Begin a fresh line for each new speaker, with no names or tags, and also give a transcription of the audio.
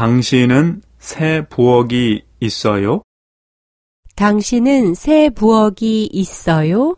당신은 새 부엌이 있어요?
당신은 새 부엌이 있어요?